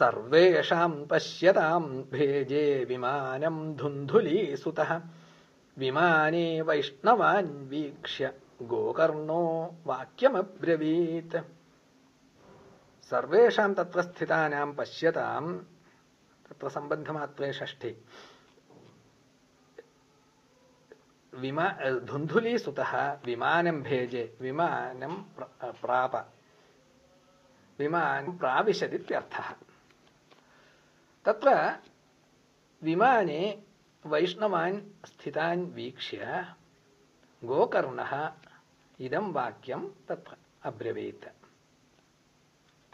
सर्वेषां पश्यतां भेजे विमानं धुन्धुलीसुतः विमाने वैष्णवान् गोकर्णो वाक्यमब्रवीत्। सर्वेषां तत्र स्थितानां पश्यतां तत्र सम्बन्धमात्रे षष्ठी। विमा धुन्धुलीसुतः भेजे, विमानं प्राप। विमानं प्राविशदित्यर्थः। तत्र विमाने वैष्णवान् स्थितान् वीक्ष्य गोकर्णः इदं वाक्यं तत्र अब्रवीत्